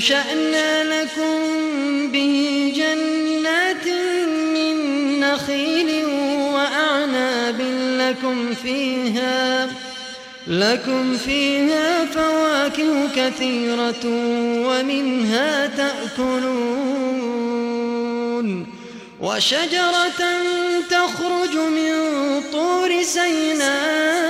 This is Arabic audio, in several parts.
فأنشأنا لكم به جنات من نخيل وأعناب لكم فيها لكم فيها فواكه كثيرة ومنها تأكلون. وشجرة تخرج من طور سيناء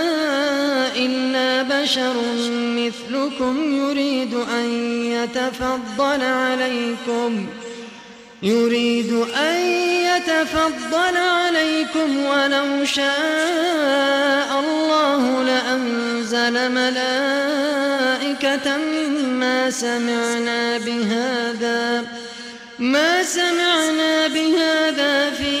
بشر مثلكم يريد أن يتفضل عليكم. يريد أن يتفضل عليكم ولو شاء الله لأنزل ملائكة ما سمعنا بهذا ما سمعنا بهذا في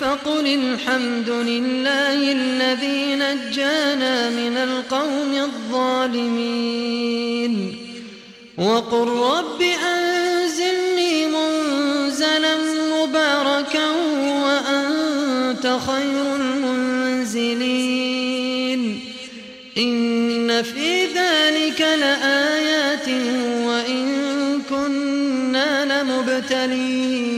فقل الحمد لله الذي نجانا من القوم الظالمين. وقل رب أنزلني منزلا مباركا وأنت خير المنزلين. إن في ذلك لآيات وإن كنا لمبتلين.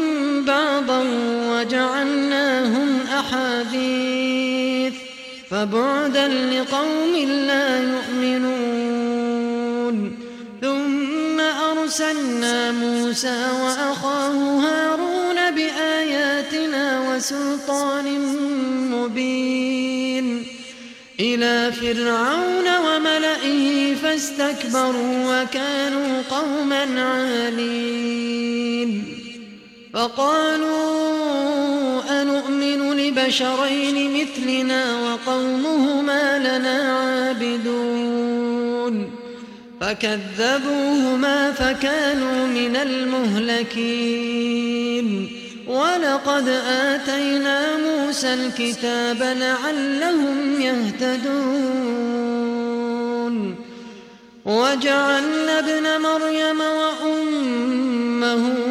فبعدا لقوم لا يؤمنون. ثم أرسلنا موسى وأخاه هارون بآياتنا وسلطان مبين. إلى فرعون وملئه فاستكبروا وكانوا قوما عالين. فقالوا أنؤمن بشرين مثلنا وقومهما لنا عابدون. فكذبوهما فكانوا من المهلكين. ولقد آتينا موسى الكتاب لعلهم يهتدون. وجعلنا ابن مريم وأمه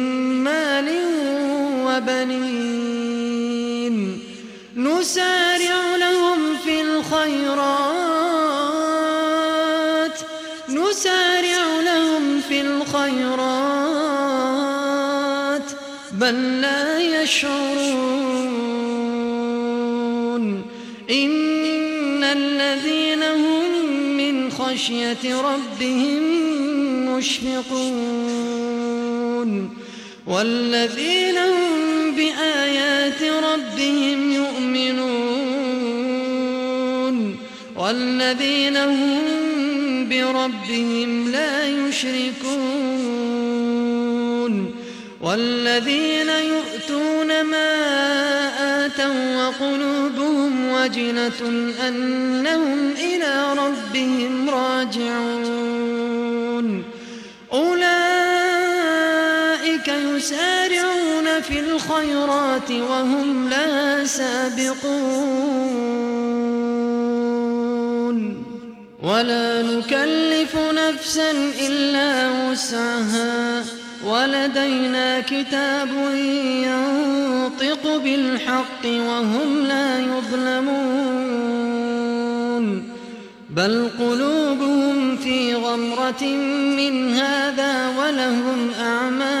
وبنين نسارع لهم في الخيرات. نسارع لهم في الخيرات. بل لا يشعرون. إن الذين هم من خشية ربهم مشفقون. والذين هم بآيات ربهم يؤمنون والذين هم بربهم لا يشركون والذين يؤتون ما آتوا وقلوبهم وجنة أنهم إلى ربهم راجعون يسارعون في الخيرات وهم لا سابقون. ولا نكلف نفسا إلا وسعها. ولدينا كتاب ينطق بالحق وهم لا يظلمون. بل قلوبهم في غمرة من هذا ولهم أعمال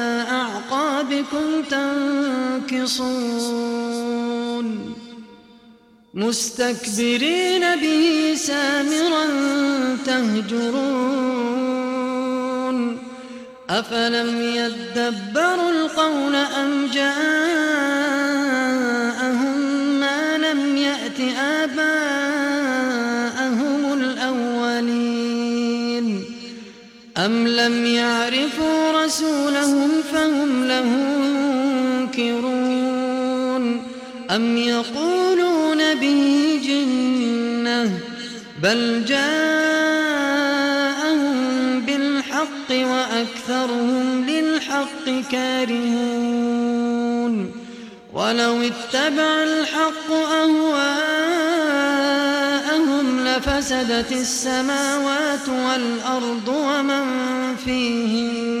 أعقابكم تنكصون مستكبرين به سامرا تهجرون أفلم يدبروا القول أم جاءهم ما لم يأت آباءهم الأولين أم لم يعرفوا رسولهم فهم له منكرون أم يقولون به جنة بل جاءهم بالحق وأكثرهم للحق كارهون ولو اتبع الحق أهواءهم لفسدت السماوات والأرض ومن فيهن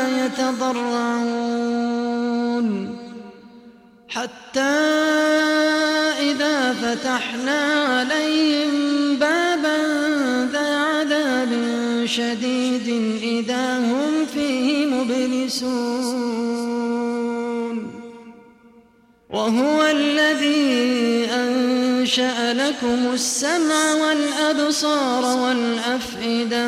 يتضرعون. حتى إذا فتحنا عليهم بابا ذا عذاب شديد إذا هم فيه مبلسون. وهو الذي أنشأ لكم السمع والأبصار والأفئدة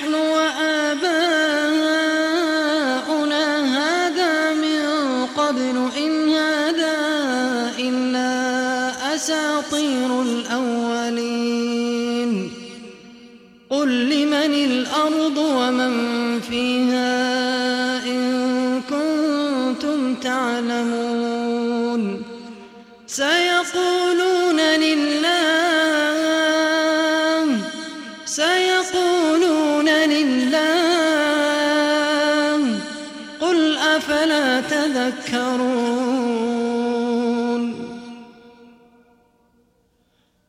تعلمون. سيقولون لله سيقولون لله قل أفلا تذكرون.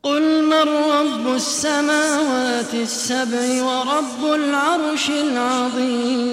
قل من رب السماوات السبع ورب العرش العظيم.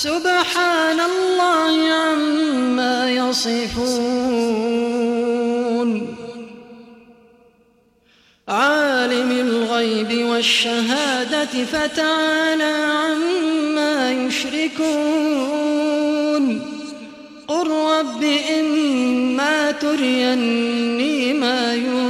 سبحان الله عما يصفون. عالم الغيب والشهادة فتعالى عما يشركون. قل رب إما تريني ما يوعدون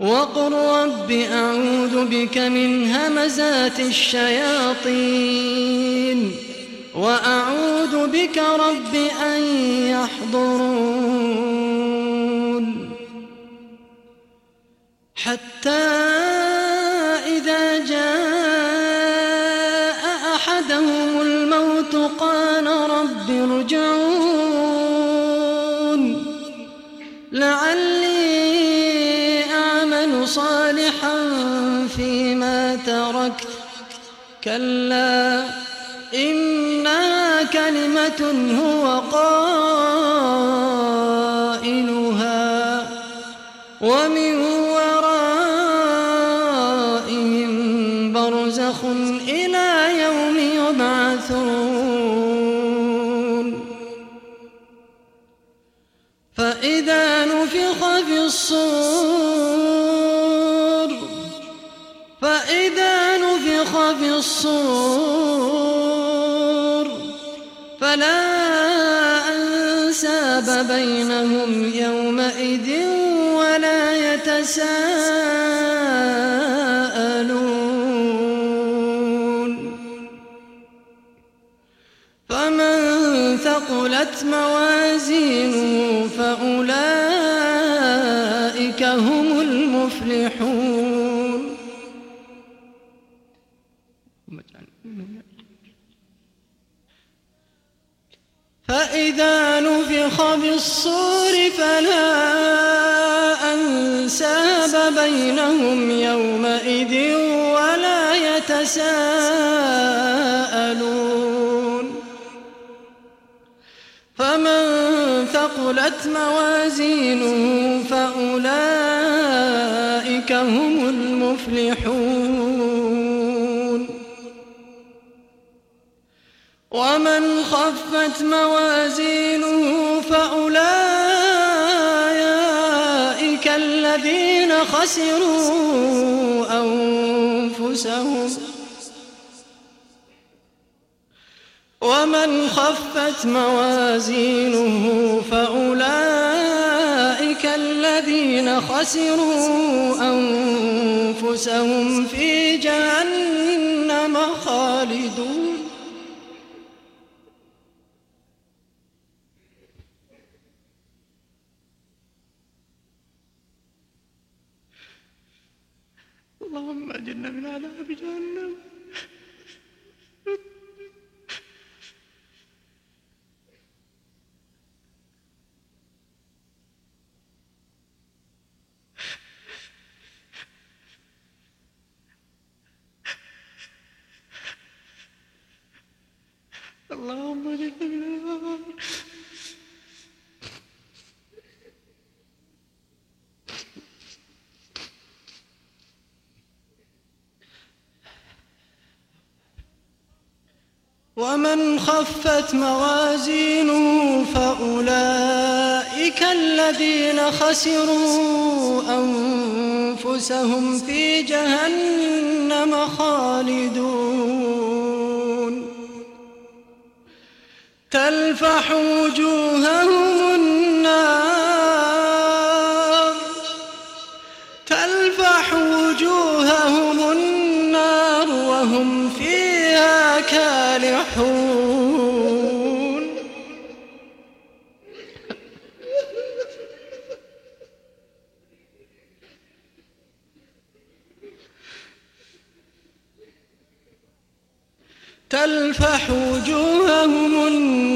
وقل رب أعوذ بك من همزات الشياطين وأعوذ بك رب أن يحضرون حتى كلا إنها كلمة هو قائلها فأولئك هم المفلحون. فإذا نفخ بالصور فلا أنساب بينهم يومئذ ولا يتساءلون ثقلت موازينه فأولئك هم المفلحون. ومن خفت موازينه فأولئك الذين خسروا أنفسهم. ومن خفت موازينه فأولئك الذين خسروا أنفسهم في جهنم خالدون. اللهم أجرنا من عذاب جهنم. اللهم النار ومن خفت موازينه فأولئك الذين خسروا أنفسهم في جهنم خالدون. تلفح وجوههم النار. تلفح وجوههم النار وهم فيها كالحون تلفح وجوههم النار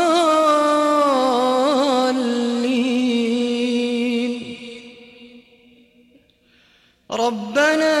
ربنا